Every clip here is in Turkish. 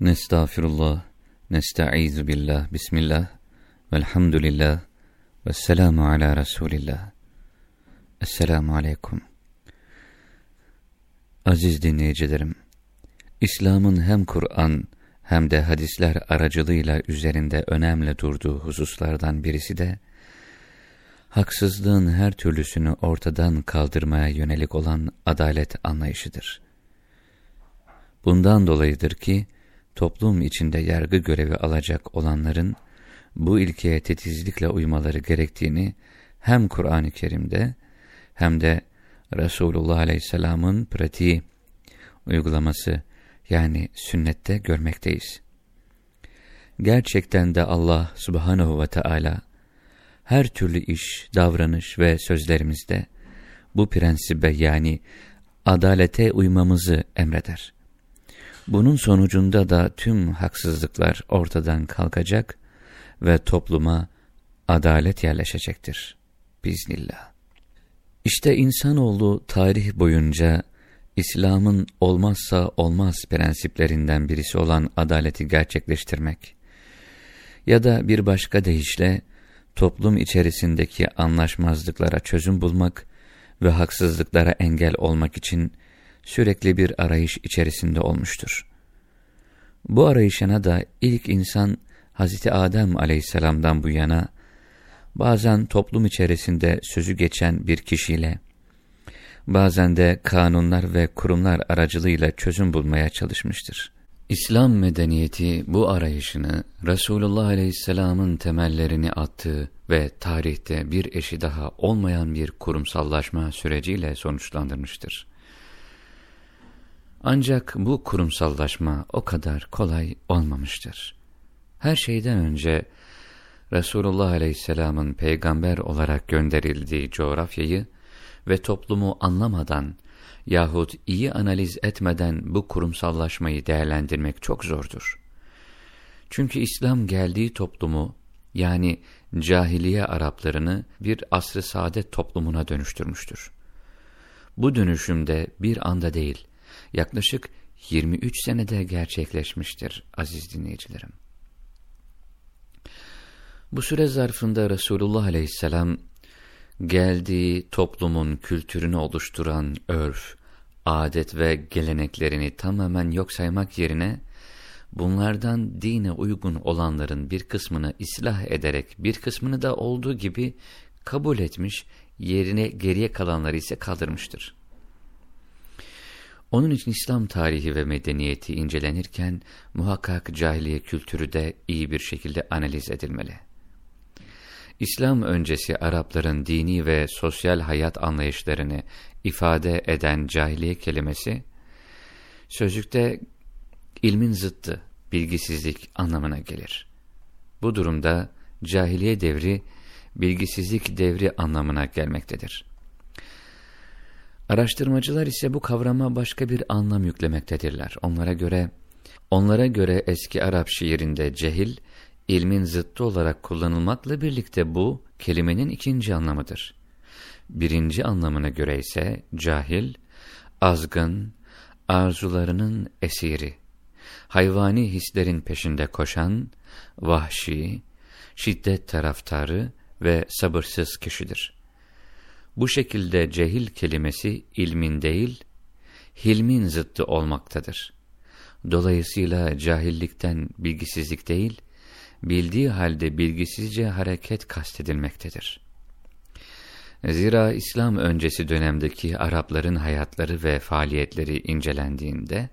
Nestağfirullah, nesta'izu billah, bismillah, velhamdülillah, vesselamu ala Resulillah. Esselamu aleyküm. Aziz dinleyicilerim, İslam'ın hem Kur'an hem de hadisler aracılığıyla üzerinde önemli durduğu hususlardan birisi de, haksızlığın her türlüsünü ortadan kaldırmaya yönelik olan adalet anlayışıdır. Bundan dolayıdır ki, toplum içinde yargı görevi alacak olanların bu ilkeye titizlikle uymaları gerektiğini hem Kur'an-ı Kerim'de hem de Resulullah Aleyhisselam'ın pratiği uygulaması yani sünnette görmekteyiz. Gerçekten de Allah Subhanahu ve Teala her türlü iş, davranış ve sözlerimizde bu prensibe yani adalete uymamızı emreder. Bunun sonucunda da tüm haksızlıklar ortadan kalkacak ve topluma adalet yerleşecektir. Biznillah. İşte insanoğlu tarih boyunca İslam'ın olmazsa olmaz prensiplerinden birisi olan adaleti gerçekleştirmek ya da bir başka deyişle toplum içerisindeki anlaşmazlıklara çözüm bulmak ve haksızlıklara engel olmak için sürekli bir arayış içerisinde olmuştur. Bu arayışına da ilk insan Hz. Adem aleyhisselamdan bu yana bazen toplum içerisinde sözü geçen bir kişiyle, bazen de kanunlar ve kurumlar aracılığıyla çözüm bulmaya çalışmıştır. İslam medeniyeti bu arayışını Resulullah Aleyhisselam'ın temellerini attığı ve tarihte bir eşi daha olmayan bir kurumsallaşma süreciyle sonuçlandırmıştır. Ancak bu kurumsallaşma o kadar kolay olmamıştır. Her şeyden önce Resulullah Aleyhisselam'ın peygamber olarak gönderildiği coğrafyayı ve toplumu anlamadan yahut iyi analiz etmeden bu kurumsallaşmayı değerlendirmek çok zordur. Çünkü İslam geldiği toplumu yani cahiliye Araplarını bir asr-ı saadet toplumuna dönüştürmüştür. Bu dönüşümde bir anda değil, yaklaşık 23 senede gerçekleşmiştir aziz dinleyicilerim. Bu süre zarfında Resulullah aleyhisselam geldiği toplumun kültürünü oluşturan örf, adet ve geleneklerini tamamen yok saymak yerine bunlardan dine uygun olanların bir kısmını islah ederek bir kısmını da olduğu gibi kabul etmiş, yerine geriye kalanları ise kaldırmıştır. Onun için İslam tarihi ve medeniyeti incelenirken muhakkak cahiliye kültürü de iyi bir şekilde analiz edilmeli. İslam öncesi Arapların dini ve sosyal hayat anlayışlarını ifade eden cahiliye kelimesi, sözlükte ilmin zıttı, bilgisizlik anlamına gelir. Bu durumda cahiliye devri, bilgisizlik devri anlamına gelmektedir. Araştırmacılar ise bu kavrama başka bir anlam yüklemektedirler. Onlara göre, onlara göre eski Arap şiirinde cehil, ilmin zıttı olarak kullanılmakla birlikte bu, kelimenin ikinci anlamıdır. Birinci anlamına göre ise cahil, azgın, arzularının esiri, hayvani hislerin peşinde koşan, vahşi, şiddet taraftarı ve sabırsız kişidir. Bu şekilde cehil kelimesi ilmin değil, hilmin zıttı olmaktadır. Dolayısıyla cahillikten bilgisizlik değil, bildiği halde bilgisizce hareket kastedilmektedir. Zira İslam öncesi dönemdeki Arapların hayatları ve faaliyetleri incelendiğinde,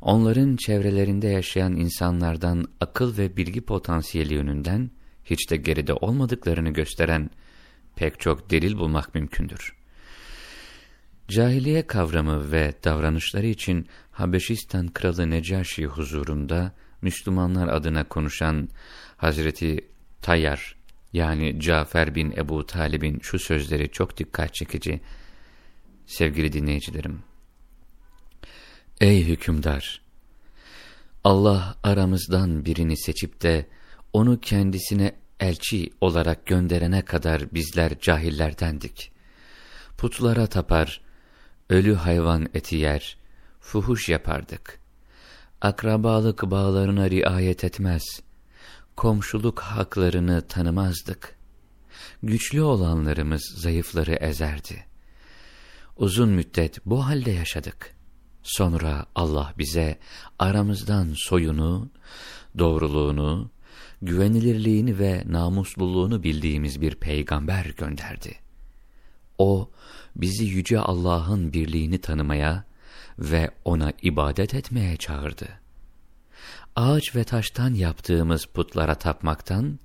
onların çevrelerinde yaşayan insanlardan akıl ve bilgi potansiyeli yönünden hiç de geride olmadıklarını gösteren pek çok delil bulmak mümkündür. Cahiliye kavramı ve davranışları için Habeşistan Kralı Necaşi huzurunda Müslümanlar adına konuşan Hazreti Tayyar yani Cafer bin Ebu Talib'in şu sözleri çok dikkat çekici. Sevgili dinleyicilerim. Ey hükümdar! Allah aramızdan birini seçip de onu kendisine elçi olarak gönderene kadar bizler cahillerdendik. Putlara tapar, ölü hayvan eti yer, fuhuş yapardık. akrabalık bağlarına riayet etmez, komşuluk haklarını tanımazdık. Güçlü olanlarımız zayıfları ezerdi. Uzun müddet bu halde yaşadık. Sonra Allah bize aramızdan soyunu, doğruluğunu, güvenilirliğini ve namusluluğunu bildiğimiz bir peygamber gönderdi. O, bizi Yüce Allah'ın birliğini tanımaya ve O'na ibadet etmeye çağırdı. Ağaç ve taştan yaptığımız putlara tapmaktan,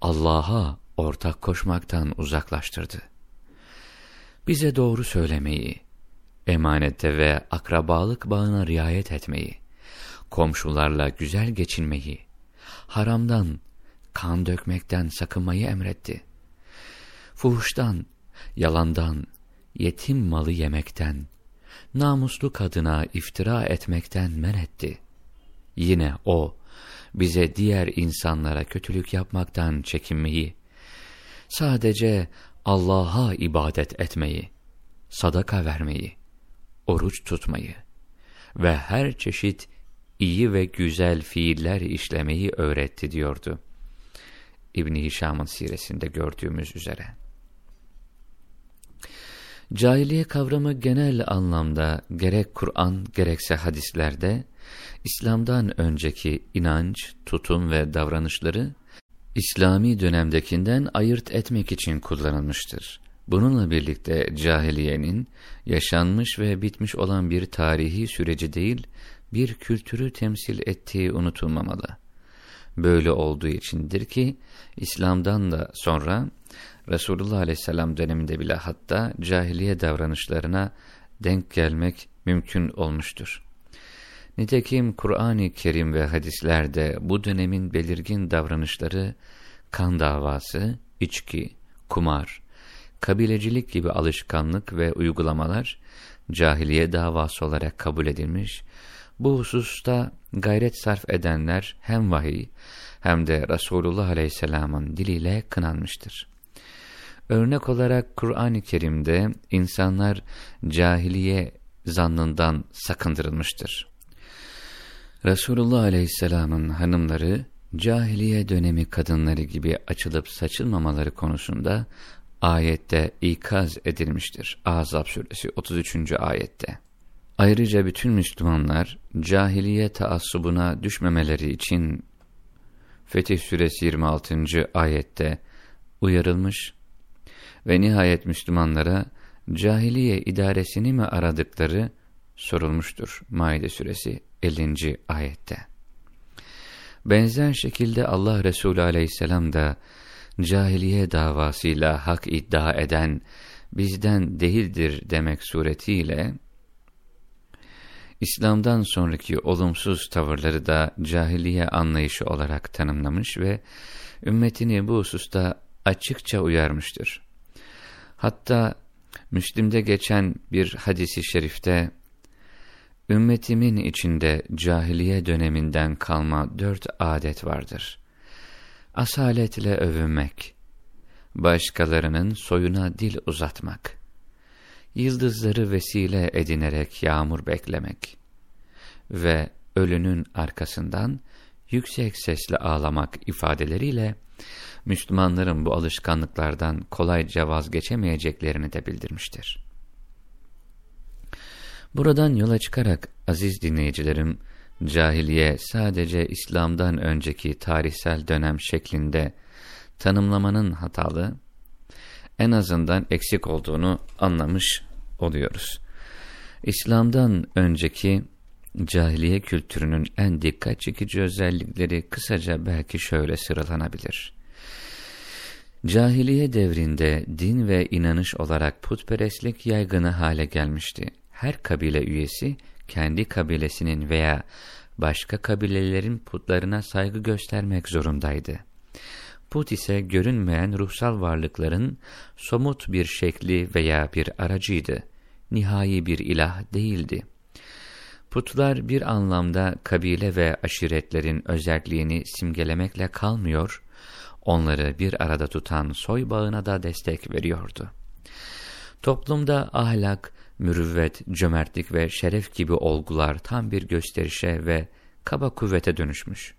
Allah'a ortak koşmaktan uzaklaştırdı. Bize doğru söylemeyi, emanette ve akrabalık bağına riayet etmeyi, komşularla güzel geçinmeyi, haramdan, kan dökmekten sakınmayı emretti. Fuhuştan, yalandan, yetim malı yemekten, namuslu kadına iftira etmekten men etti. Yine O, bize diğer insanlara kötülük yapmaktan çekinmeyi, sadece Allah'a ibadet etmeyi, sadaka vermeyi, oruç tutmayı ve her çeşit iyi ve güzel fiiller işlemeyi öğretti diyordu. İbni Hişam'ın siresinde gördüğümüz üzere. Cahiliye kavramı genel anlamda gerek Kur'an gerekse hadislerde İslam'dan önceki inanç, tutum ve davranışları İslami dönemdekinden ayırt etmek için kullanılmıştır. Bununla birlikte cahiliyenin yaşanmış ve bitmiş olan bir tarihi süreci değil, bir kültürü temsil ettiği unutulmamalı. Böyle olduğu içindir ki İslam'dan da sonra Resulullah Aleyhisselam döneminde bile hatta cahiliye davranışlarına denk gelmek mümkün olmuştur. Nitekim Kur'an-ı Kerim ve hadislerde bu dönemin belirgin davranışları kan davası, içki, kumar, kabilecilik gibi alışkanlık ve uygulamalar cahiliye davası olarak kabul edilmiş, bu hususta gayret sarf edenler hem vahiy hem de Resulullah Aleyhisselam'ın diliyle kınanmıştır. Örnek olarak Kur'an-ı Kerim'de insanlar cahiliye zannından sakındırılmıştır. Resulullah Aleyhisselam'ın hanımları cahiliye dönemi kadınları gibi açılıp saçılmamaları konusunda ayette ikaz edilmiştir. Ahzab suresi 33. ayette. Ayrıca bütün Müslümanlar cahiliye taassubuna düşmemeleri için Fetih suresi 26. ayette uyarılmış ve nihayet Müslümanlara cahiliye idaresini mi aradıkları sorulmuştur. Maide suresi 50. ayette. Benzer şekilde Allah Resulü aleyhisselam da cahiliye davasıyla hak iddia eden bizden değildir demek suretiyle İslam'dan sonraki olumsuz tavırları da cahiliye anlayışı olarak tanımlamış ve ümmetini bu hususta açıkça uyarmıştır. Hatta Müslim'de geçen bir hadisi şerifte, Ümmetimin içinde cahiliye döneminden kalma dört adet vardır. Asaletle övünmek, başkalarının soyuna dil uzatmak, yıldızları vesile edinerek yağmur beklemek ve ölünün arkasından yüksek sesle ağlamak ifadeleriyle Müslümanların bu alışkanlıklardan kolayca vazgeçemeyeceklerini de bildirmiştir. Buradan yola çıkarak aziz dinleyicilerim, cahiliye sadece İslam'dan önceki tarihsel dönem şeklinde tanımlamanın hatalı, en azından eksik olduğunu anlamış oluyoruz. İslam'dan önceki cahiliye kültürünün en dikkat çekici özellikleri kısaca belki şöyle sıralanabilir. Cahiliye devrinde din ve inanış olarak putperestlik yaygını hale gelmişti. Her kabile üyesi kendi kabilesinin veya başka kabilelerin putlarına saygı göstermek zorundaydı. Put ise görünmeyen ruhsal varlıkların somut bir şekli veya bir aracıydı. Nihai bir ilah değildi. Putlar bir anlamda kabile ve aşiretlerin özelliğini simgelemekle kalmıyor, onları bir arada tutan soy bağına da destek veriyordu. Toplumda ahlak, mürüvvet, cömertlik ve şeref gibi olgular tam bir gösterişe ve kaba kuvvete dönüşmüş.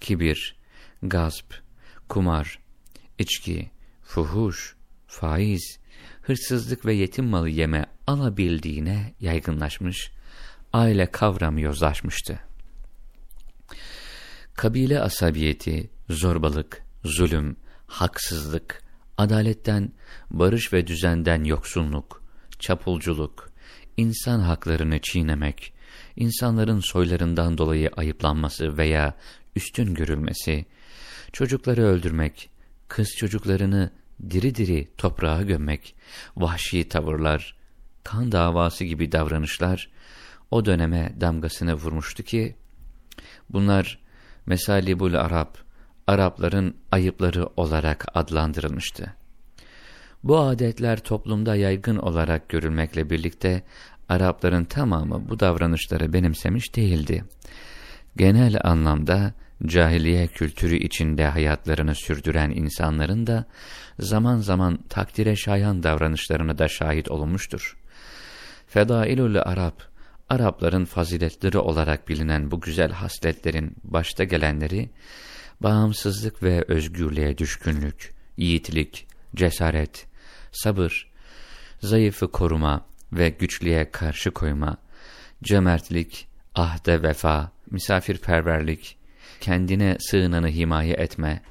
Kibir, gasp, kumar, içki, fuhuş, faiz, hırsızlık ve yetim malı yeme alabildiğine yaygınlaşmış, aile kavramı yozlaşmıştı. Kabile asabiyeti, zorbalık, zulüm, haksızlık, adaletten, barış ve düzenden yoksunluk, çapulculuk, insan haklarını çiğnemek, insanların soylarından dolayı ayıplanması veya üstün görülmesi, çocukları öldürmek, kız çocuklarını diri diri toprağa gömmek, vahşi tavırlar, kan davası gibi davranışlar o döneme damgasını vurmuştu ki, bunlar Mesalibul Arap, Arapların ayıpları olarak adlandırılmıştı. Bu adetler toplumda yaygın olarak görülmekle birlikte Arapların tamamı bu davranışları benimsemiş değildi. Genel anlamda cahiliye kültürü içinde hayatlarını sürdüren insanların da zaman zaman takdire şayan davranışlarına da şahit olunmuştur. Fedailül Arap, Arapların faziletleri olarak bilinen bu güzel hasletlerin başta gelenleri, bağımsızlık ve özgürlüğe düşkünlük, yiğitlik, cesaret, sabır, zayıfı koruma ve güçlüğe karşı koyma, cömertlik, ahde vefa, misafirperverlik, kendine sığınanı himaye etme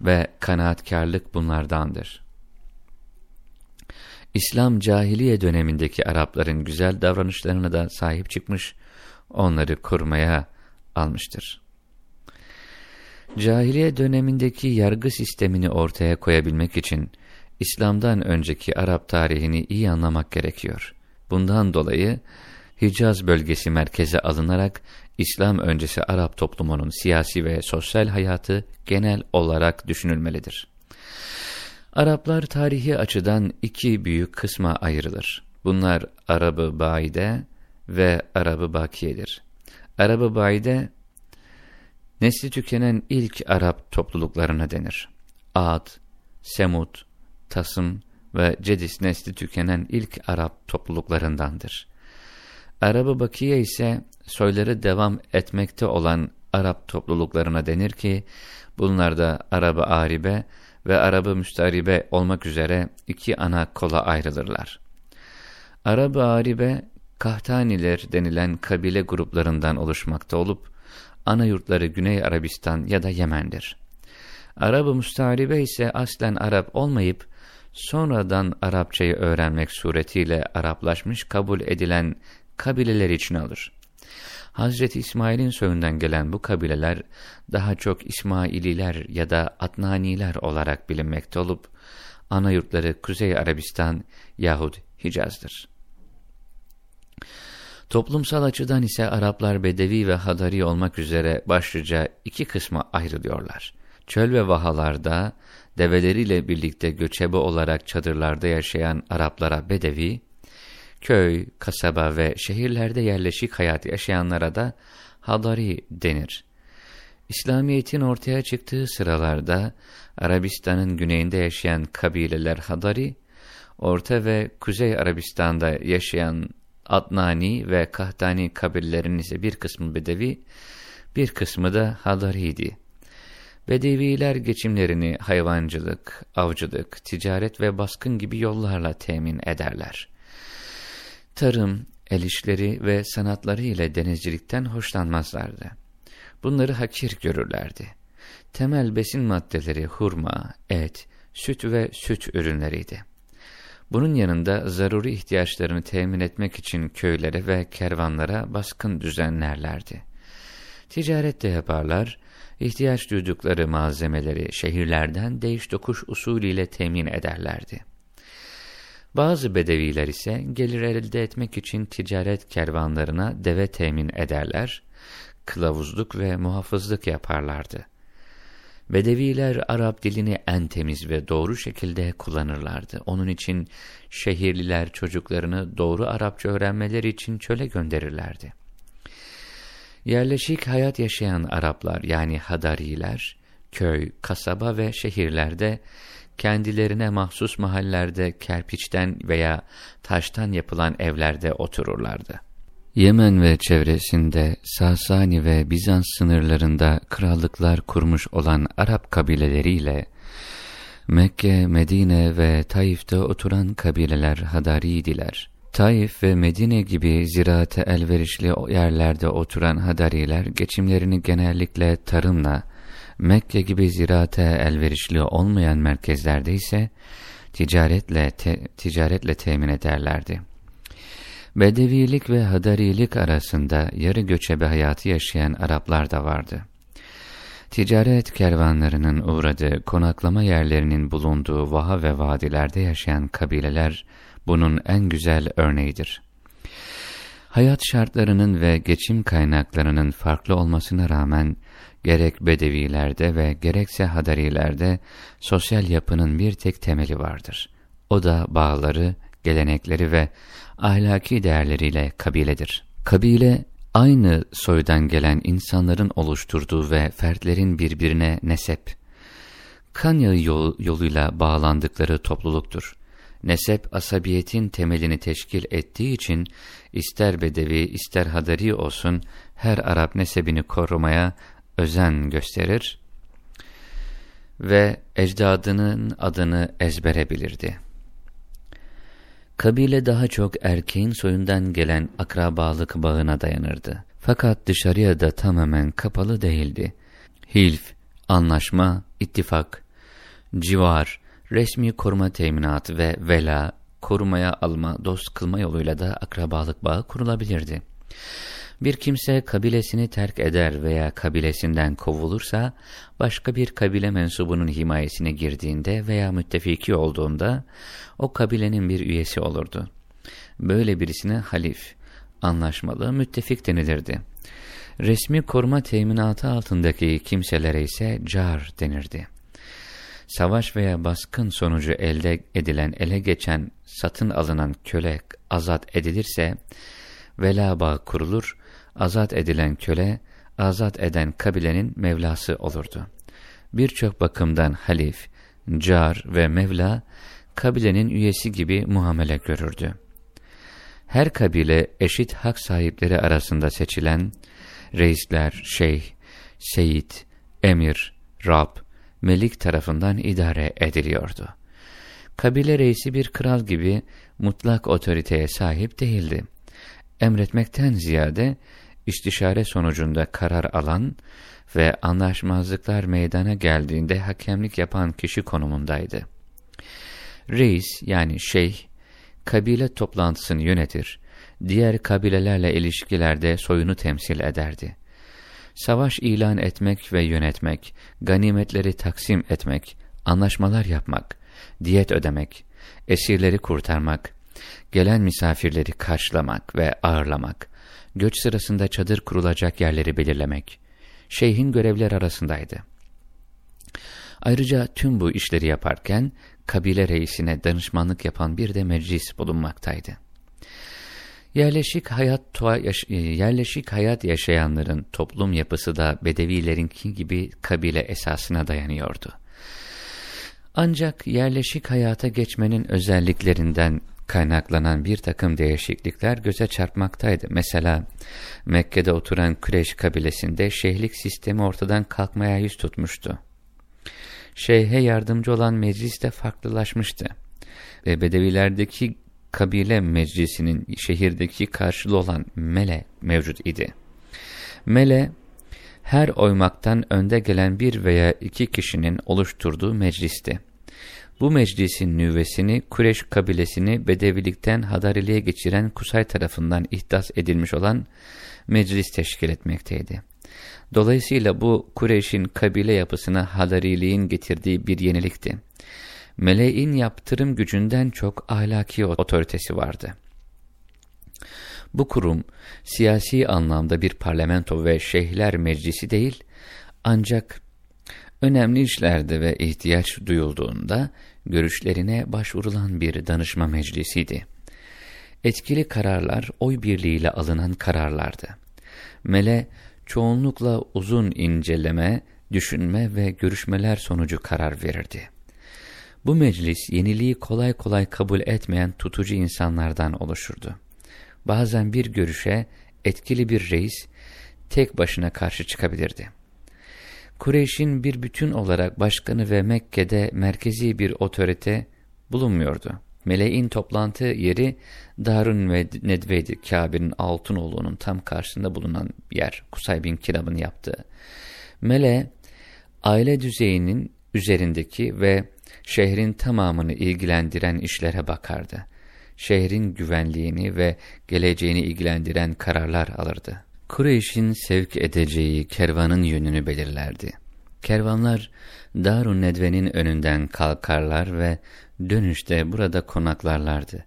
ve kanaatkarlık bunlardandır. İslam cahiliye dönemindeki Arapların güzel davranışlarına da sahip çıkmış, onları korumaya almıştır. Cahiliye dönemindeki yargı sistemini ortaya koyabilmek için İslam'dan önceki Arap tarihini iyi anlamak gerekiyor. Bundan dolayı Hicaz bölgesi merkeze alınarak İslam öncesi Arap toplumunun siyasi ve sosyal hayatı genel olarak düşünülmelidir. Araplar tarihi açıdan iki büyük kısma ayrılır. Bunlar Arabı Baide ve Arabı Bakiye'dir. Arabı Baide, nesli tükenen ilk Arap topluluklarına denir. Ad, Semud, Tasım ve Cedis nesli tükenen ilk Arap topluluklarındandır. Arabı Bakiye ise soyları devam etmekte olan Arap topluluklarına denir ki, bunlar da Arabı Aribe ve Arabı Müstaribe olmak üzere iki ana kola ayrılırlar. Arabı Aribe, Kahtaniler denilen kabile gruplarından oluşmakta olup, ana yurtları Güney Arabistan ya da Yemen'dir. Arabı Müstaribe ise aslen Arap olmayıp, sonradan Arapçayı öğrenmek suretiyle Araplaşmış kabul edilen kabileler için alır. Hazreti İsmail'in soyundan gelen bu kabileler daha çok İsmaililer ya da Adnaniler olarak bilinmekte olup ana yurtları Kuzey Arabistan yahut Hicaz'dır. Toplumsal açıdan ise Araplar Bedevi ve Hadari olmak üzere başlıca iki kısma ayrılıyorlar. Çöl ve vahalarda develeriyle birlikte göçebe olarak çadırlarda yaşayan Araplara Bedevi, köy, kasaba ve şehirlerde yerleşik hayat yaşayanlara da Hadari denir. İslamiyet'in ortaya çıktığı sıralarda Arabistan'ın güneyinde yaşayan kabileler Hadari, Orta ve Kuzey Arabistan'da yaşayan Adnani ve Kahtani kabilelerinin ise bir kısmı Bedevi, bir kısmı da Hadari'ydi. Bedeviler geçimlerini hayvancılık, avcılık, ticaret ve baskın gibi yollarla temin ederler. Tarım, el işleri ve sanatları ile denizcilikten hoşlanmazlardı. Bunları hakir görürlerdi. Temel besin maddeleri hurma, et, süt ve süt ürünleriydi. Bunun yanında zaruri ihtiyaçlarını temin etmek için köylere ve kervanlara baskın düzenlerlerdi. Ticaret de yaparlar, ihtiyaç duydukları malzemeleri şehirlerden değiş dokuş usulüyle temin ederlerdi. Bazı bedeviler ise gelir elde etmek için ticaret kervanlarına deve temin ederler, kılavuzluk ve muhafızlık yaparlardı. Bedeviler Arap dilini en temiz ve doğru şekilde kullanırlardı. Onun için şehirliler çocuklarını doğru Arapça öğrenmeleri için çöle gönderirlerdi. Yerleşik hayat yaşayan Araplar yani Hadariler, köy, kasaba ve şehirlerde kendilerine mahsus mahallerde kerpiçten veya taştan yapılan evlerde otururlardı. Yemen ve çevresinde Sasani ve Bizans sınırlarında krallıklar kurmuş olan Arap kabileleriyle Mekke, Medine ve Taif'te oturan kabileler Hadariydiler. Taif ve Medine gibi ziraate elverişli yerlerde oturan Hadariler geçimlerini genellikle tarımla, Mekke gibi ziraate elverişli olmayan merkezlerde ise ticaretle, te, ticaretle temin ederlerdi. Bedevilik ve Hadarilik arasında yarı göçebe hayatı yaşayan Araplar da vardı. Ticaret kervanlarının uğradığı konaklama yerlerinin bulunduğu vaha ve vadilerde yaşayan kabileler bunun en güzel örneğidir. Hayat şartlarının ve geçim kaynaklarının farklı olmasına rağmen gerek Bedevilerde ve gerekse Hadarilerde sosyal yapının bir tek temeli vardır. O da bağları, gelenekleri ve ahlaki değerleriyle kabiledir. Kabile, aynı soydan gelen insanların oluşturduğu ve fertlerin birbirine nesep, kan yağı yoluyla bağlandıkları topluluktur. Nesep asabiyetin temelini teşkil ettiği için ister bedevi ister hadari olsun her Arap nesebini korumaya özen gösterir ve ecdadının adını ezbere bilirdi. Kabile daha çok erkeğin soyundan gelen akrabalık bağına dayanırdı. Fakat dışarıya da tamamen kapalı değildi. Hilf, anlaşma, ittifak, civar, resmi koruma teminatı ve vela, korumaya alma, dost kılma yoluyla da akrabalık bağı kurulabilirdi. Bir kimse kabilesini terk eder veya kabilesinden kovulursa, başka bir kabile mensubunun himayesine girdiğinde veya müttefiki olduğunda, o kabilenin bir üyesi olurdu. Böyle birisine halif, anlaşmalı, müttefik denilirdi. Resmi koruma teminatı altındaki kimselere ise car denirdi. Savaş veya baskın sonucu elde edilen, ele geçen, satın alınan köle azat edilirse, vela bağ kurulur, azat edilen köle, azat eden kabilenin mevlası olurdu. Birçok bakımdan halif, car ve mevla, kabilenin üyesi gibi muamele görürdü. Her kabile eşit hak sahipleri arasında seçilen, reisler, şeyh, seyit, emir, rab, melik tarafından idare ediliyordu. Kabile reisi bir kral gibi mutlak otoriteye sahip değildi. Emretmekten ziyade istişare sonucunda karar alan ve anlaşmazlıklar meydana geldiğinde hakemlik yapan kişi konumundaydı. Reis yani şeyh, kabile toplantısını yönetir, diğer kabilelerle ilişkilerde soyunu temsil ederdi. Savaş ilan etmek ve yönetmek, ganimetleri taksim etmek, anlaşmalar yapmak, diyet ödemek, esirleri kurtarmak, gelen misafirleri karşılamak ve ağırlamak, göç sırasında çadır kurulacak yerleri belirlemek, şeyhin görevler arasındaydı. Ayrıca tüm bu işleri yaparken kabile reisine danışmanlık yapan bir de meclis bulunmaktaydı. Yerleşik hayat, e, yerleşik hayat yaşayanların toplum yapısı da Bedevilerinki gibi kabile esasına dayanıyordu. Ancak yerleşik hayata geçmenin özelliklerinden kaynaklanan bir takım değişiklikler göze çarpmaktaydı. Mesela Mekke'de oturan Kureş kabilesinde şeyhlik sistemi ortadan kalkmaya yüz tutmuştu. Şeyhe yardımcı olan meclis de farklılaşmıştı. Ve Bedevilerdeki kabile meclisinin şehirdeki karşılığı olan Mele mevcut idi. Mele, her oymaktan önde gelen bir veya iki kişinin oluşturduğu meclisti. Bu meclisin nüvesini Kureş kabilesini Bedevilikten Hadariliğe geçiren Kusay tarafından ihdas edilmiş olan meclis teşkil etmekteydi. Dolayısıyla bu Kureyş'in kabile yapısına Hadariliğin getirdiği bir yenilikti. Meleğin yaptırım gücünden çok ahlaki otoritesi vardı. Bu kurum siyasi anlamda bir parlamento ve şeyhler meclisi değil, ancak önemli işlerde ve ihtiyaç duyulduğunda görüşlerine başvurulan bir danışma meclisiydi. Etkili kararlar oy birliğiyle alınan kararlardı. Mele çoğunlukla uzun inceleme, düşünme ve görüşmeler sonucu karar verirdi. Bu meclis yeniliği kolay kolay kabul etmeyen tutucu insanlardan oluşurdu. Bazen bir görüşe etkili bir reis tek başına karşı çıkabilirdi. Kureyş'in bir bütün olarak başkanı ve Mekke'de merkezi bir otorite bulunmuyordu. Meleğin toplantı yeri Darun ve Nedve'di. Kabe'nin Altınoğlu'nun tam karşısında bulunan yer. Kusay bin Kilab'ın yaptığı. Mele, aile düzeyinin üzerindeki ve şehrin tamamını ilgilendiren işlere bakardı. Şehrin güvenliğini ve geleceğini ilgilendiren kararlar alırdı. Kureyş'in sevk edeceği kervanın yönünü belirlerdi. Kervanlar Darun Nedve'nin önünden kalkarlar ve dönüşte burada konaklarlardı.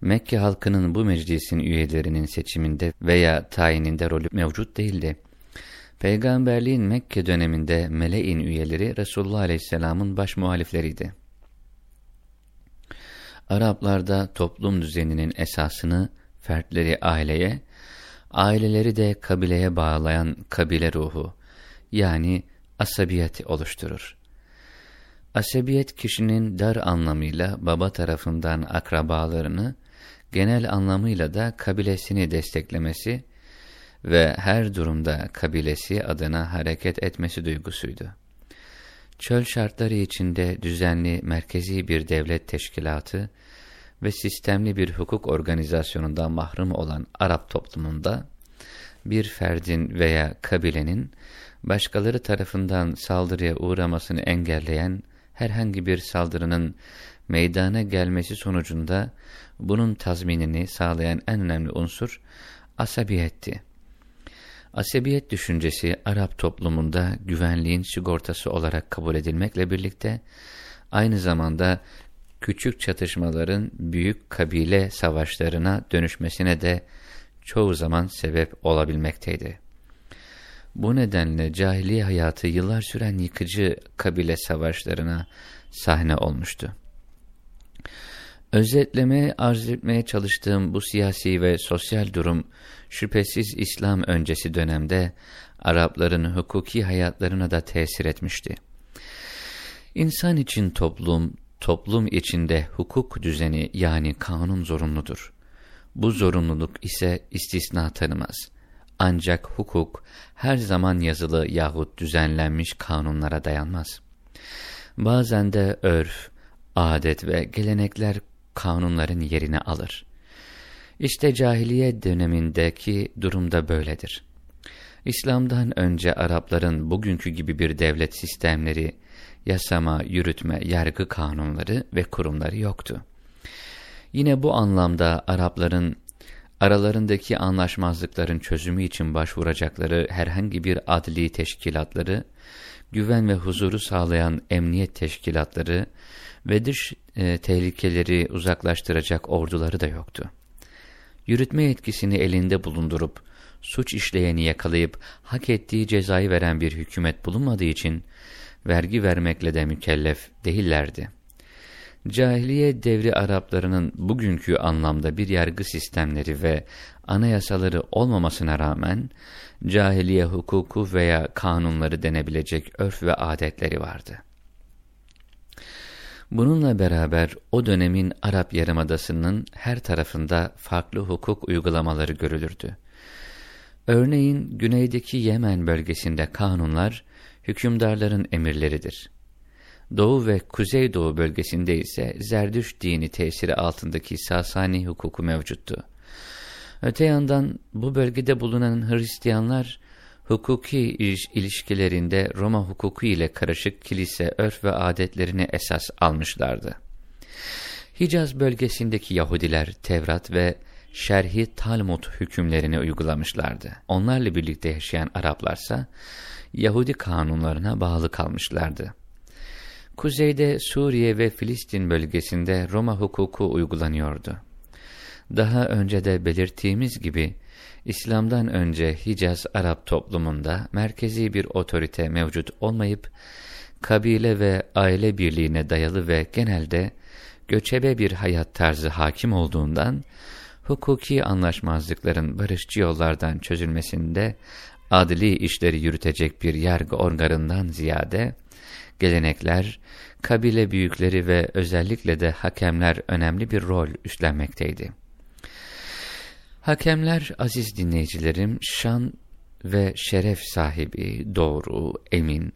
Mekke halkının bu meclisin üyelerinin seçiminde veya tayininde rolü mevcut değildi. Peygamberliğin Mekke döneminde meleğin üyeleri Resulullah Aleyhisselam'ın baş muhalifleriydi. Araplarda toplum düzeninin esasını fertleri aileye, aileleri de kabileye bağlayan kabile ruhu, yani asabiyet oluşturur. Asabiyet kişinin dar anlamıyla baba tarafından akrabalarını, genel anlamıyla da kabilesini desteklemesi ve her durumda kabilesi adına hareket etmesi duygusuydu. Çöl şartları içinde düzenli merkezi bir devlet teşkilatı ve sistemli bir hukuk organizasyonundan mahrum olan Arap toplumunda, bir ferdin veya kabilenin başkaları tarafından saldırıya uğramasını engelleyen herhangi bir saldırının meydana gelmesi sonucunda bunun tazminini sağlayan en önemli unsur asabiyetti. Asabiyet düşüncesi Arap toplumunda güvenliğin sigortası olarak kabul edilmekle birlikte aynı zamanda küçük çatışmaların büyük kabile savaşlarına dönüşmesine de çoğu zaman sebep olabilmekteydi. Bu nedenle cahiliye hayatı yıllar süren yıkıcı kabile savaşlarına sahne olmuştu. Özetlemeye arz etmeye çalıştığım bu siyasi ve sosyal durum şüphesiz İslam öncesi dönemde Arapların hukuki hayatlarına da tesir etmişti. İnsan için toplum, toplum içinde hukuk düzeni yani kanun zorunludur. Bu zorunluluk ise istisna tanımaz. Ancak hukuk her zaman yazılı yahut düzenlenmiş kanunlara dayanmaz. Bazen de örf, adet ve gelenekler kanunların yerini alır. İşte cahiliye dönemindeki durumda böyledir. İslam'dan önce Arapların bugünkü gibi bir devlet sistemleri, yasama, yürütme, yargı kanunları ve kurumları yoktu. Yine bu anlamda Arapların aralarındaki anlaşmazlıkların çözümü için başvuracakları herhangi bir adli teşkilatları, güven ve huzuru sağlayan emniyet teşkilatları ve dış e, tehlikeleri uzaklaştıracak orduları da yoktu. Yürütme etkisini elinde bulundurup, suç işleyeni yakalayıp hak ettiği cezayı veren bir hükümet bulunmadığı için, vergi vermekle de mükellef değillerdi. Cahiliye devri Araplarının bugünkü anlamda bir yargı sistemleri ve anayasaları olmamasına rağmen, cahiliye hukuku veya kanunları denebilecek örf ve adetleri vardı. Bununla beraber o dönemin Arap Yarımadası'nın her tarafında farklı hukuk uygulamaları görülürdü. Örneğin güneydeki Yemen bölgesinde kanunlar hükümdarların emirleridir. Doğu ve Kuzeydoğu bölgesinde ise Zerdüş dini tesiri altındaki Sasani hukuku mevcuttu. Öte yandan bu bölgede bulunan Hristiyanlar hukuki ilişkilerinde Roma hukuku ile karışık kilise örf ve adetlerini esas almışlardı. Hicaz bölgesindeki Yahudiler Tevrat ve Şerhi Talmud hükümlerini uygulamışlardı. Onlarla birlikte yaşayan Araplarsa Yahudi kanunlarına bağlı kalmışlardı. Kuzeyde Suriye ve Filistin bölgesinde Roma hukuku uygulanıyordu. Daha önce de belirttiğimiz gibi İslam'dan önce Hicaz Arap toplumunda merkezi bir otorite mevcut olmayıp, kabile ve aile birliğine dayalı ve genelde göçebe bir hayat tarzı hakim olduğundan, hukuki anlaşmazlıkların barışçı yollardan çözülmesinde adli işleri yürütecek bir yargı organından ziyade, gelenekler, kabile büyükleri ve özellikle de hakemler önemli bir rol üstlenmekteydi. Hakemler aziz dinleyicilerim şan ve şeref sahibi, doğru, emin,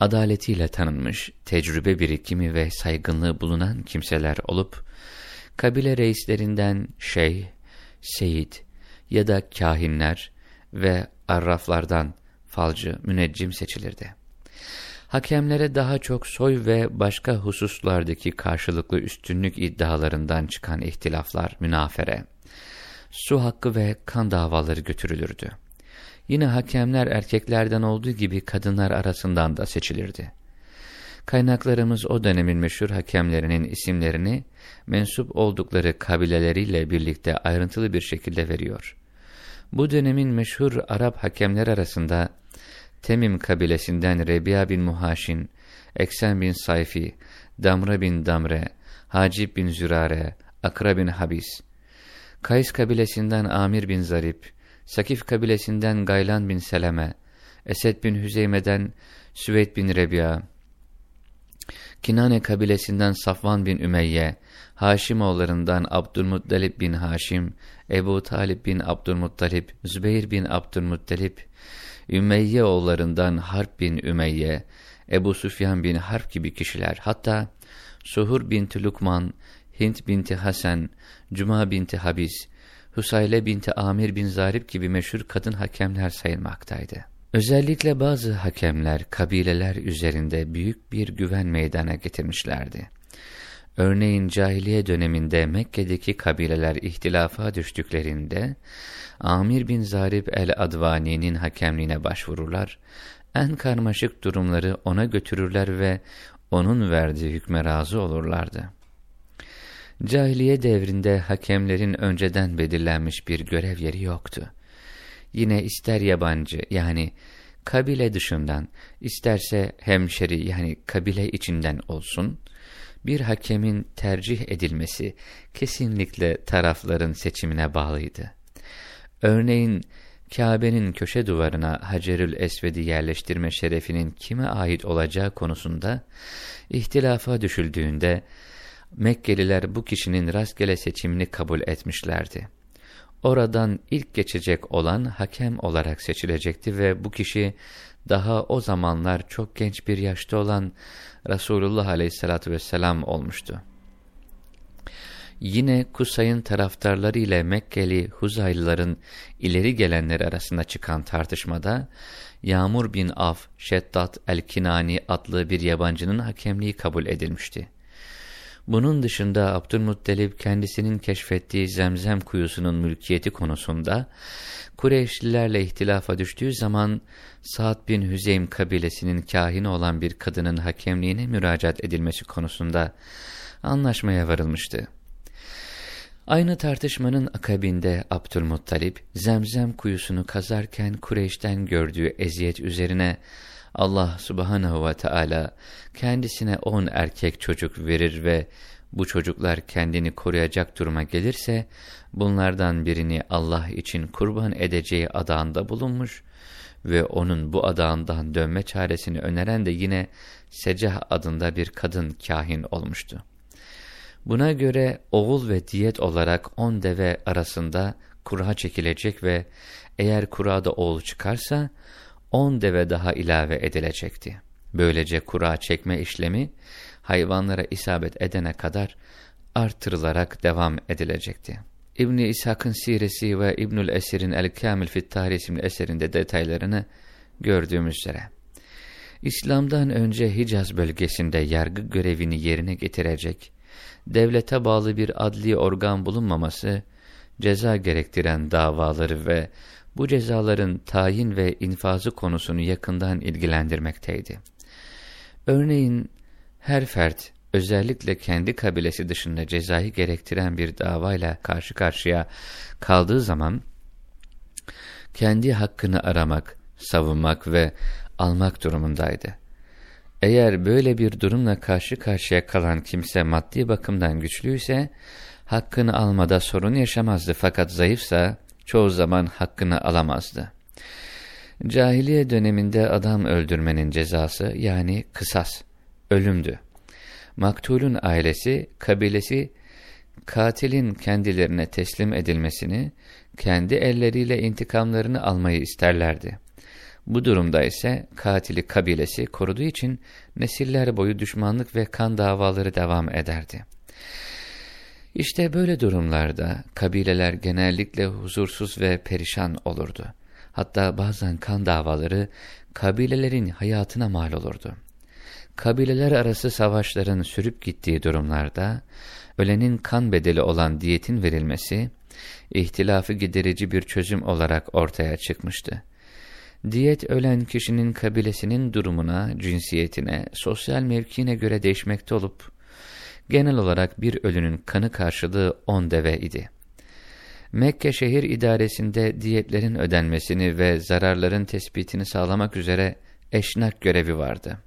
adaletiyle tanınmış, tecrübe birikimi ve saygınlığı bulunan kimseler olup, kabile reislerinden şeyh, seyit ya da kahinler ve arraflardan falcı, müneccim seçilirdi. Hakemlere daha çok soy ve başka hususlardaki karşılıklı üstünlük iddialarından çıkan ihtilaflar, münafere, su hakkı ve kan davaları götürülürdü. Yine hakemler erkeklerden olduğu gibi kadınlar arasından da seçilirdi. Kaynaklarımız o dönemin meşhur hakemlerinin isimlerini mensup oldukları kabileleriyle birlikte ayrıntılı bir şekilde veriyor. Bu dönemin meşhur Arap hakemler arasında Temim kabilesinden Rebiya bin Muhaşin, Eksen bin Sayfi, Damra bin Damre, Hacib bin Zürare, Akra bin Habis, Kays kabilesinden Amir bin Zarip, Sakif kabilesinden Gaylan bin Seleme, Esed bin Hüzeyme'den Süveyd bin Rebiya, Kinane kabilesinden Safvan bin Ümeyye, Haşimoğullarından Abdülmuttalip bin Haşim, Ebu Talip bin Abdülmuttalip, Zübeyir bin Abdülmuttalip, Ümeyye oğullarından Harp bin Ümeyye, Ebu Süfyan bin Harp gibi kişiler, hatta Suhur binti Lukman, Hint binti Hasan, Cuma binti Habis, Husayle binti Amir bin Zarip gibi meşhur kadın hakemler sayılmaktaydı. Özellikle bazı hakemler kabileler üzerinde büyük bir güven meydana getirmişlerdi. Örneğin cahiliye döneminde Mekke'deki kabileler ihtilafa düştüklerinde Amir bin Zarib el-Advani'nin hakemliğine başvururlar, en karmaşık durumları ona götürürler ve onun verdiği hükme razı olurlardı. Cahiliye devrinde hakemlerin önceden belirlenmiş bir görev yeri yoktu. Yine ister yabancı yani kabile dışından, isterse hemşeri yani kabile içinden olsun, bir hakemin tercih edilmesi kesinlikle tarafların seçimine bağlıydı. Örneğin Kabe'nin köşe duvarına Hacerül Esved'i yerleştirme şerefinin kime ait olacağı konusunda ihtilafa düşüldüğünde Mekkeliler bu kişinin rastgele seçimini kabul etmişlerdi. Oradan ilk geçecek olan hakem olarak seçilecekti ve bu kişi daha o zamanlar çok genç bir yaşta olan Resulullah aleyhissalatü vesselam olmuştu. Yine Kusay'ın taraftarları ile Mekkeli Huzaylıların ileri gelenler arasında çıkan tartışmada Yağmur bin Af, Şeddat el-Kinani adlı bir yabancının hakemliği kabul edilmişti. Bunun dışında Abdülmuttalip kendisinin keşfettiği Zemzem kuyusunun mülkiyeti konusunda Kureyşlilerle ihtilafa düştüğü zaman Sa'd bin Hüzeym kabilesinin kahini olan bir kadının hakemliğine müracaat edilmesi konusunda anlaşmaya varılmıştı. Aynı tartışmanın akabinde Abdülmuttalip, Zemzem kuyusunu kazarken Kureyş'ten gördüğü eziyet üzerine Allah subhanahu ve Teala kendisine on erkek çocuk verir ve bu çocuklar kendini koruyacak duruma gelirse, bunlardan birini Allah için kurban edeceği adağında bulunmuş ve onun bu adağından dönme çaresini öneren de yine Secah adında bir kadın kahin olmuştu. Buna göre oğul ve diyet olarak on deve arasında kura çekilecek ve eğer kurada oğul çıkarsa on deve daha ilave edilecekti. Böylece kura çekme işlemi hayvanlara isabet edene kadar artırılarak devam edilecekti. İbni İshak'ın siresi ve İbnül Esir'in El-Kamil Fit Tarih isimli eserinde detaylarını gördüğümüz üzere. İslam'dan önce Hicaz bölgesinde yargı görevini yerine getirecek, devlete bağlı bir adli organ bulunmaması, ceza gerektiren davaları ve bu cezaların tayin ve infazı konusunu yakından ilgilendirmekteydi. Örneğin her fert özellikle kendi kabilesi dışında cezayı gerektiren bir davayla karşı karşıya kaldığı zaman kendi hakkını aramak, savunmak ve almak durumundaydı. Eğer böyle bir durumla karşı karşıya kalan kimse maddi bakımdan güçlüyse, hakkını almada sorun yaşamazdı fakat zayıfsa çoğu zaman hakkını alamazdı. Cahiliye döneminde adam öldürmenin cezası yani kısas, ölümdü. Maktulün ailesi, kabilesi, katilin kendilerine teslim edilmesini, kendi elleriyle intikamlarını almayı isterlerdi. Bu durumda ise katili kabilesi koruduğu için nesiller boyu düşmanlık ve kan davaları devam ederdi. İşte böyle durumlarda kabileler genellikle huzursuz ve perişan olurdu. Hatta bazen kan davaları kabilelerin hayatına mal olurdu. Kabileler arası savaşların sürüp gittiği durumlarda, ölenin kan bedeli olan diyetin verilmesi, ihtilafı giderici bir çözüm olarak ortaya çıkmıştı. Diyet ölen kişinin kabilesinin durumuna, cinsiyetine, sosyal mevkiine göre değişmekte olup, genel olarak bir ölünün kanı karşılığı on deve idi. Mekke şehir idaresinde diyetlerin ödenmesini ve zararların tespitini sağlamak üzere eşnak görevi vardı.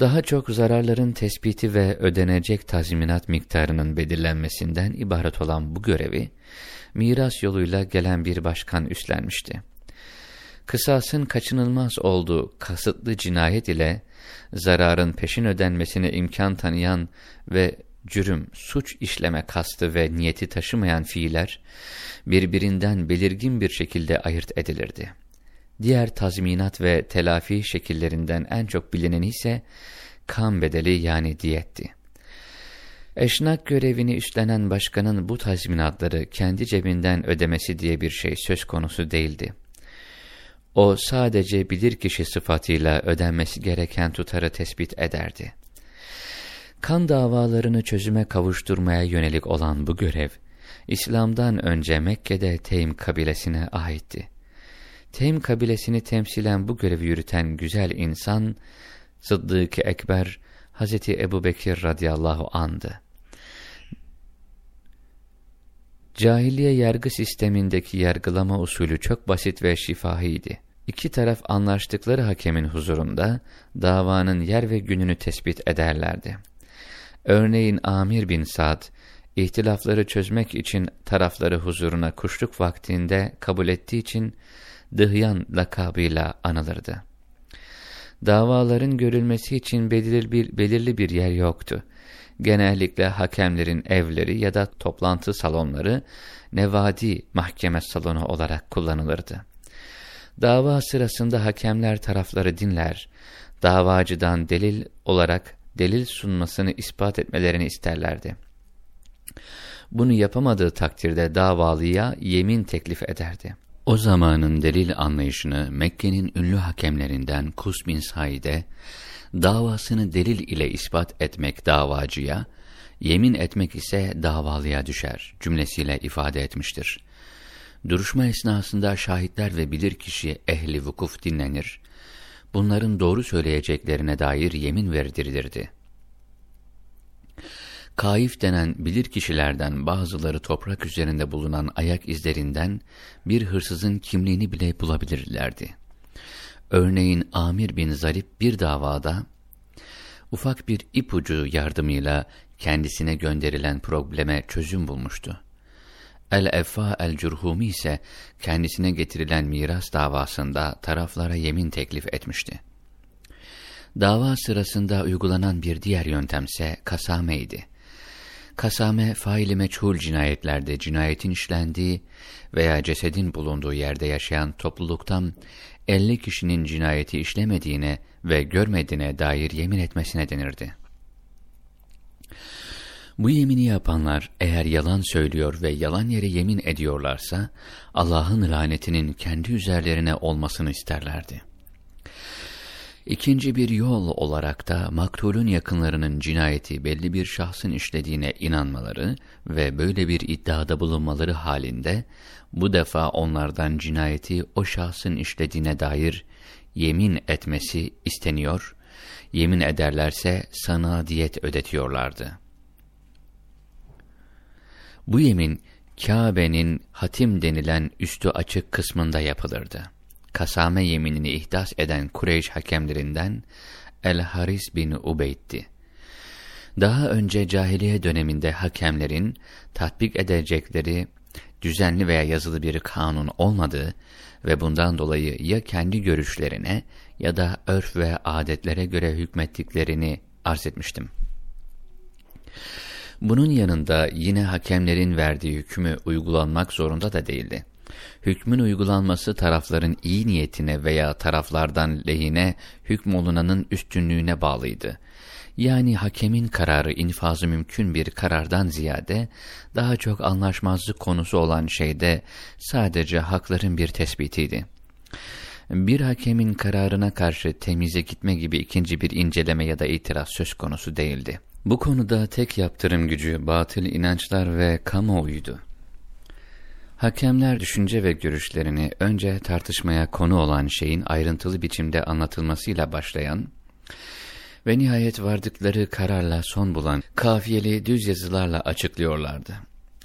Daha çok zararların tespiti ve ödenecek tazminat miktarının belirlenmesinden ibaret olan bu görevi, miras yoluyla gelen bir başkan üstlenmişti. Kısasın kaçınılmaz olduğu kasıtlı cinayet ile zararın peşin ödenmesine imkan tanıyan ve cürüm, suç işleme kastı ve niyeti taşımayan fiiller birbirinden belirgin bir şekilde ayırt edilirdi. Diğer tazminat ve telafi şekillerinden en çok bilineni ise kan bedeli yani diyetti. Eşnak görevini üstlenen başkanın bu tazminatları kendi cebinden ödemesi diye bir şey söz konusu değildi. O sadece bilirkişi sıfatıyla ödenmesi gereken tutarı tespit ederdi. Kan davalarını çözüme kavuşturmaya yönelik olan bu görev, İslam'dan önce Mekke'de Teym kabilesine aitti. Teym kabilesini temsilen bu görevi yürüten güzel insan, Sıddık-ı Ekber, Hazreti Ebu Bekir radıyallahu andı. Cahiliye yargı sistemindeki yargılama usulü çok basit ve şifahiydi. İki taraf anlaştıkları hakemin huzurunda davanın yer ve gününü tespit ederlerdi. Örneğin Amir bin Sa'd, ihtilafları çözmek için tarafları huzuruna kuşluk vaktinde kabul ettiği için Dıhyan lakabıyla anılırdı. Davaların görülmesi için belirli bir, belirli bir yer yoktu. Genellikle hakemlerin evleri ya da toplantı salonları nevadi mahkeme salonu olarak kullanılırdı. Dava sırasında hakemler tarafları dinler, davacıdan delil olarak delil sunmasını ispat etmelerini isterlerdi. Bunu yapamadığı takdirde davalıya yemin teklif ederdi. O zamanın delil anlayışını Mekke'nin ünlü hakemlerinden Kus bin Said'e, davasını delil ile ispat etmek davacıya, yemin etmek ise davalıya düşer cümlesiyle ifade etmiştir. Duruşma esnasında şahitler ve bilirkişi ehli vukuf dinlenir, bunların doğru söyleyeceklerine dair yemin verdirilirdi. Kaif denen bilir kişilerden bazıları toprak üzerinde bulunan ayak izlerinden bir hırsızın kimliğini bile bulabilirlerdi. Örneğin Amir bin Zarip bir davada ufak bir ipucu yardımıyla kendisine gönderilen probleme çözüm bulmuştu. El-Effa el-Cürhumi ise kendisine getirilen miras davasında taraflara yemin teklif etmişti. Dava sırasında uygulanan bir diğer yöntemse kasameydi. Kasame, faili meçhul cinayetlerde cinayetin işlendiği veya cesedin bulunduğu yerde yaşayan topluluktan 50 kişinin cinayeti işlemediğine ve görmediğine dair yemin etmesine denirdi. Bu yemini yapanlar eğer yalan söylüyor ve yalan yere yemin ediyorlarsa Allah'ın lanetinin kendi üzerlerine olmasını isterlerdi. İkinci bir yol olarak da maktulün yakınlarının cinayeti belli bir şahsın işlediğine inanmaları ve böyle bir iddiada bulunmaları halinde bu defa onlardan cinayeti o şahsın işlediğine dair yemin etmesi isteniyor, yemin ederlerse sana diyet ödetiyorlardı. Bu yemin Kabe'nin hatim denilen üstü açık kısmında yapılırdı. Kasame yeminini ihdas eden Kureyş hakemlerinden El-Haris bin Ubeyd'ti. Daha önce cahiliye döneminde hakemlerin tatbik edecekleri düzenli veya yazılı bir kanun olmadığı ve bundan dolayı ya kendi görüşlerine ya da örf ve adetlere göre hükmettiklerini arz etmiştim. Bunun yanında yine hakemlerin verdiği hükmü uygulanmak zorunda da değildi. Hükmün uygulanması tarafların iyi niyetine veya taraflardan lehine hükmolunanın üstünlüğüne bağlıydı. Yani hakemin kararı infazı mümkün bir karardan ziyade, daha çok anlaşmazlık konusu olan şeyde sadece hakların bir tespitiydi. Bir hakemin kararına karşı temize gitme gibi ikinci bir inceleme ya da itiraz söz konusu değildi. Bu konuda tek yaptırım gücü batıl inançlar ve kamuoyuydu. Hakemler düşünce ve görüşlerini önce tartışmaya konu olan şeyin ayrıntılı biçimde anlatılmasıyla başlayan ve nihayet vardıkları kararla son bulan kafiyeli düz yazılarla açıklıyorlardı.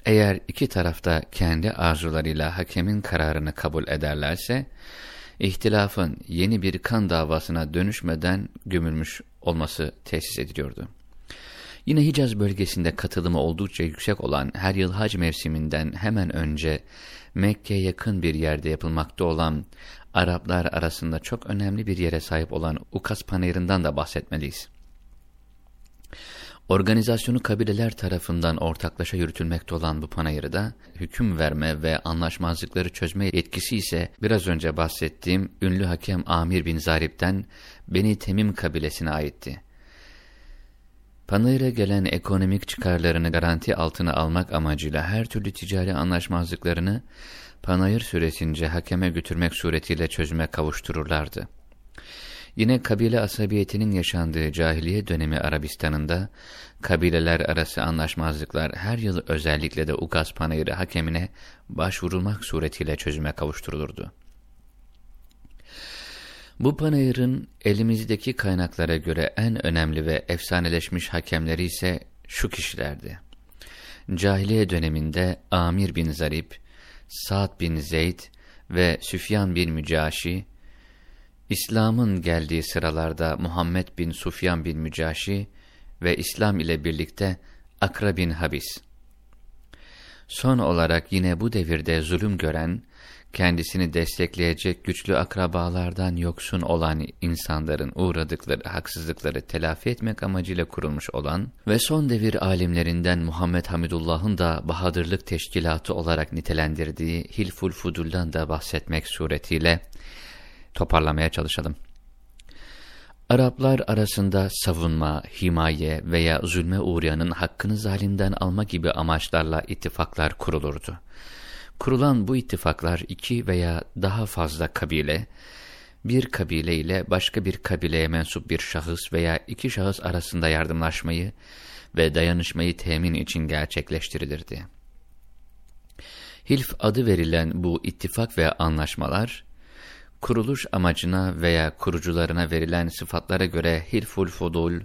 Eğer iki tarafta kendi arzularıyla hakemin kararını kabul ederlerse, ihtilafın yeni bir kan davasına dönüşmeden gömülmüş olması tesis ediliyordu. Yine Hicaz bölgesinde katılımı oldukça yüksek olan her yıl hac mevsiminden hemen önce Mekke'ye yakın bir yerde yapılmakta olan Araplar arasında çok önemli bir yere sahip olan Ukas Panayırı'ndan da bahsetmeliyiz. Organizasyonu kabileler tarafından ortaklaşa yürütülmekte olan bu panayırda hüküm verme ve anlaşmazlıkları çözme yetkisi ise biraz önce bahsettiğim ünlü hakem Amir bin Zarip'ten Beni Temim kabilesine aitti. Panayır'a gelen ekonomik çıkarlarını garanti altına almak amacıyla her türlü ticari anlaşmazlıklarını Panayır süresince hakeme götürmek suretiyle çözüme kavuştururlardı. Yine kabile asabiyetinin yaşandığı cahiliye dönemi Arabistan'ında kabileler arası anlaşmazlıklar her yıl özellikle de Ukas Panayırı hakemine başvurulmak suretiyle çözüme kavuşturulurdu. Bu panayırın elimizdeki kaynaklara göre en önemli ve efsaneleşmiş hakemleri ise şu kişilerdi. Cahiliye döneminde Amir bin Zarip, Sa'd bin Zeyd ve Süfyan bin Mücaşi, İslam'ın geldiği sıralarda Muhammed bin Sufyan bin Mücaşi ve İslam ile birlikte Akra bin Habis. Son olarak yine bu devirde zulüm gören, kendisini destekleyecek güçlü akrabalardan yoksun olan insanların uğradıkları haksızlıkları telafi etmek amacıyla kurulmuş olan ve son devir alimlerinden Muhammed Hamidullah'ın da Bahadırlık Teşkilatı olarak nitelendirdiği Hilful Fudul'dan da bahsetmek suretiyle toparlamaya çalışalım. Araplar arasında savunma, himaye veya zulme uğrayanın hakkını zalimden alma gibi amaçlarla ittifaklar kurulurdu. Kurulan bu ittifaklar iki veya daha fazla kabile, bir kabile ile başka bir kabileye mensup bir şahıs veya iki şahıs arasında yardımlaşmayı ve dayanışmayı temin için gerçekleştirilirdi. Hilf adı verilen bu ittifak ve anlaşmalar, kuruluş amacına veya kurucularına verilen sıfatlara göre Hilful Fudul,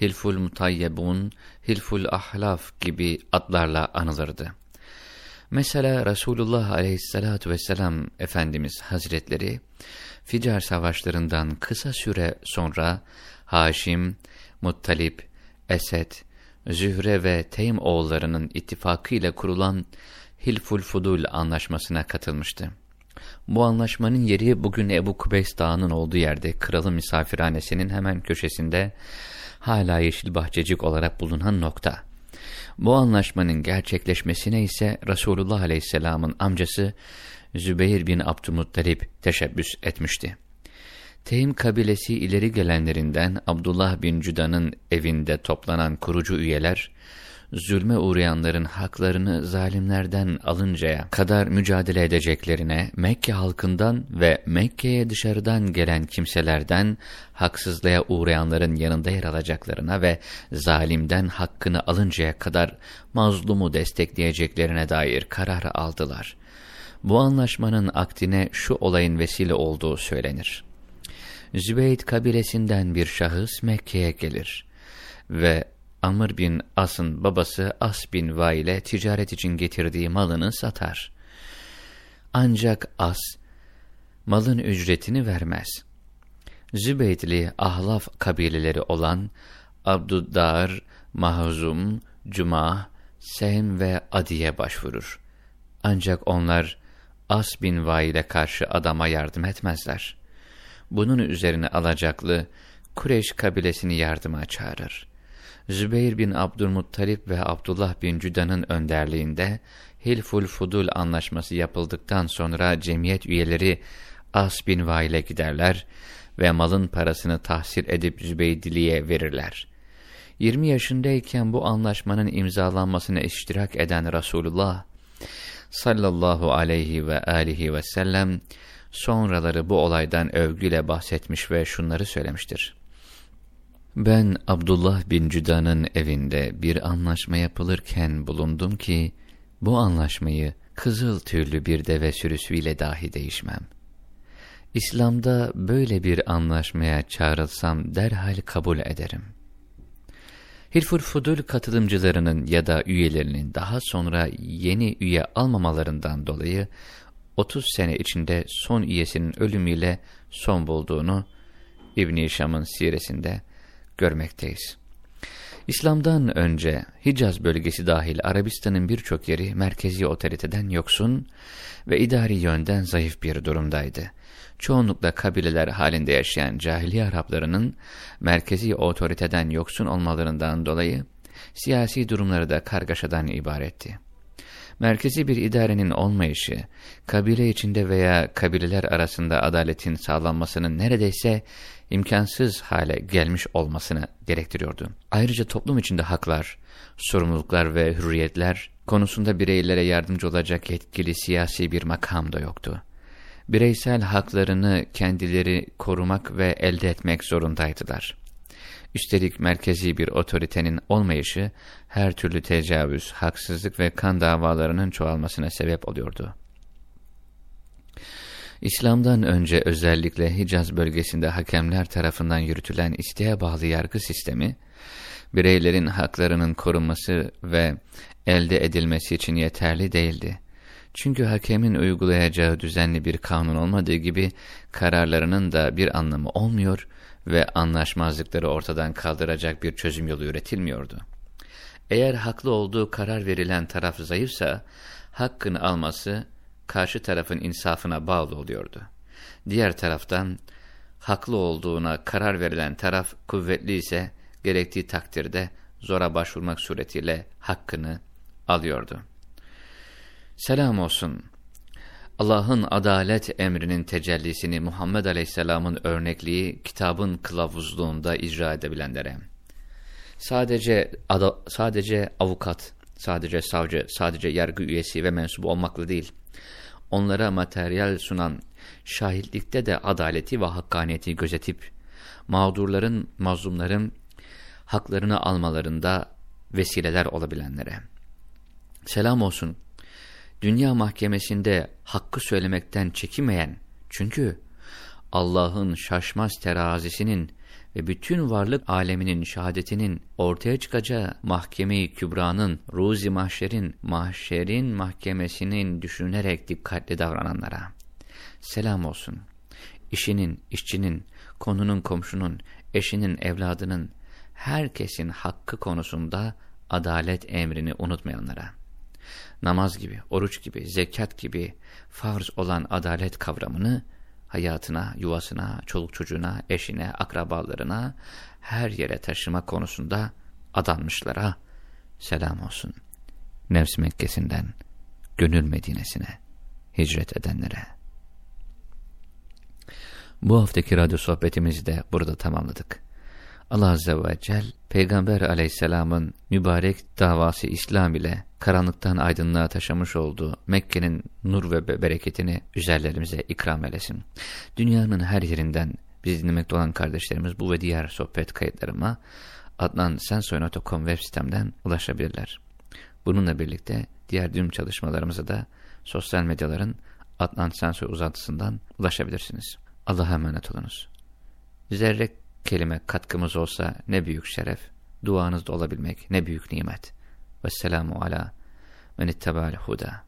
Hilful Mutayyebun, Hilful Ahlaf gibi adlarla anılırdı. Mesela Resulullah aleyhissalatu vesselam Efendimiz Hazretleri, Ficar savaşlarından kısa süre sonra Haşim, Muttalip, Esed, Zühre ve Teym oğullarının ittifakıyla kurulan Hilful Fudul anlaşmasına katılmıştı. Bu anlaşmanın yeri bugün Ebu Kubeys Dağı'nın olduğu yerde kralın misafirhanesinin hemen köşesinde hala yeşil bahçecik olarak bulunan nokta. Bu anlaşmanın gerçekleşmesine ise Resulullah Aleyhisselam'ın amcası Zübeyir bin Abdülmuttalip teşebbüs etmişti. Tehim kabilesi ileri gelenlerinden Abdullah bin Cüda'nın evinde toplanan kurucu üyeler, zulme uğrayanların haklarını zalimlerden alıncaya kadar mücadele edeceklerine, Mekke halkından ve Mekke'ye dışarıdan gelen kimselerden haksızlığa uğrayanların yanında yer alacaklarına ve zalimden hakkını alıncaya kadar mazlumu destekleyeceklerine dair kararı aldılar. Bu anlaşmanın aktine şu olayın vesile olduğu söylenir. Zübeyd kabilesinden bir şahıs Mekke'ye gelir ve Amr bin As'ın babası As bin Vail'e ticaret için getirdiği malını satar. Ancak As, malın ücretini vermez. Zübeydli ahlaf kabileleri olan Abduddar, Mahzum, Cuma, Sehm ve Adi'ye başvurur. Ancak onlar As bin Vail'e karşı adama yardım etmezler. Bunun üzerine alacaklı Kureyş kabilesini yardıma çağırır. Zübeyir bin Abdülmuttalip ve Abdullah bin Cüdan'ın önderliğinde Hilful Fudul anlaşması yapıldıktan sonra cemiyet üyeleri As bin Vail'e giderler ve malın parasını tahsil edip Zübeydili'ye verirler. 20 yaşındayken bu anlaşmanın imzalanmasına iştirak eden Resulullah sallallahu aleyhi ve alihi ve sellem sonraları bu olaydan övgüyle bahsetmiş ve şunları söylemiştir. Ben Abdullah bin Cüda'nın evinde bir anlaşma yapılırken bulundum ki, bu anlaşmayı kızıl tüylü bir deve sürüsüyle dahi değişmem. İslam'da böyle bir anlaşmaya çağrılsam derhal kabul ederim. Hilful Fudul katılımcılarının ya da üyelerinin daha sonra yeni üye almamalarından dolayı 30 sene içinde son üyesinin ölümüyle son bulduğunu İbn-i Şam'ın siresinde görmekteyiz. İslam'dan önce Hicaz bölgesi dahil Arabistan'ın birçok yeri merkezi otoriteden yoksun ve idari yönden zayıf bir durumdaydı. Çoğunlukla kabileler halinde yaşayan cahiliye Araplarının merkezi otoriteden yoksun olmalarından dolayı siyasi durumları da kargaşadan ibaretti. Merkezi bir idarenin olmayışı, kabile içinde veya kabileler arasında adaletin sağlanmasının neredeyse imkansız hale gelmiş olmasını gerektiriyordu. Ayrıca toplum içinde haklar, sorumluluklar ve hürriyetler konusunda bireylere yardımcı olacak yetkili siyasi bir makam da yoktu. Bireysel haklarını kendileri korumak ve elde etmek zorundaydılar. Üstelik merkezi bir otoritenin olmayışı her türlü tecavüz, haksızlık ve kan davalarının çoğalmasına sebep oluyordu. İslam'dan önce özellikle Hicaz bölgesinde hakemler tarafından yürütülen isteğe bağlı yargı sistemi, bireylerin haklarının korunması ve elde edilmesi için yeterli değildi. Çünkü hakemin uygulayacağı düzenli bir kanun olmadığı gibi kararlarının da bir anlamı olmuyor ve anlaşmazlıkları ortadan kaldıracak bir çözüm yolu üretilmiyordu. Eğer haklı olduğu karar verilen taraf zayıfsa, hakkını alması karşı tarafın insafına bağlı oluyordu. Diğer taraftan, haklı olduğuna karar verilen taraf kuvvetli ise, gerektiği takdirde zora başvurmak suretiyle hakkını alıyordu. Selam olsun. Allah'ın adalet emrinin tecellisini Muhammed Aleyhisselam'ın örnekliği kitabın kılavuzluğunda icra edebilenlere. Sadece sadece avukat, sadece savcı, sadece yargı üyesi ve mensubu olmakla değil, onlara materyal sunan şahitlikte de adaleti ve hakkaniyeti gözetip, mağdurların, mazlumların haklarını almalarında vesileler olabilenlere. Selam olsun dünya mahkemesinde hakkı söylemekten çekimeyen, çünkü Allah'ın şaşmaz terazisinin ve bütün varlık aleminin şehadetinin ortaya çıkacağı mahkeme-i kübranın, ruzi mahşerin, mahşerin mahkemesinin düşünerek dikkatli davrananlara. Selam olsun. İşinin, işçinin, konunun, komşunun, eşinin, evladının, herkesin hakkı konusunda adalet emrini unutmayanlara namaz gibi, oruç gibi, zekat gibi farz olan adalet kavramını hayatına, yuvasına, çoluk çocuğuna, eşine, akrabalarına, her yere taşıma konusunda adanmışlara selam olsun. Nefs Mekke'sinden gönül Medine'sine hicret edenlere. Bu haftaki radyo sohbetimizi de burada tamamladık. Allah Azze ve Celle, Peygamber aleyhisselamın mübarek davası İslam ile karanlıktan aydınlığa taşımış olduğu Mekke'nin nur ve bereketini üzerlerimize ikram eylesin. Dünyanın her yerinden bizi dinlemekte olan kardeşlerimiz bu ve diğer sohbet kayıtlarıma adnansensoy.com web sitemden ulaşabilirler. Bununla birlikte diğer düğüm çalışmalarımıza da sosyal medyaların Adnan Sensoy uzantısından ulaşabilirsiniz. Allah'a emanet olunuz. Zerre kelime katkımız olsa ne büyük şeref, duanızda olabilmek ne büyük nimet. Vesselamu ala men itteba'l huda.